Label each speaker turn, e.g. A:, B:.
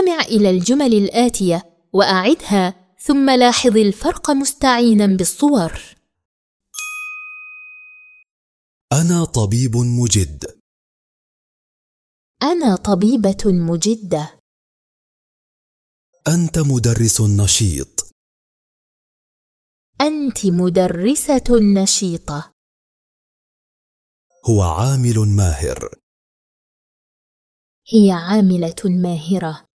A: استمع إلى الجمل الآتية وأعدها ثم لاحظ الفرق مستعينا بالصور.
B: أنا طبيب مجد.
A: أنا طبيبة مجدة.
B: أنت مدرس نشيط.
A: أنت مدرسة نشيطة.
B: هو عامل ماهر.
A: هي عاملة ماهرة.